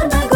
All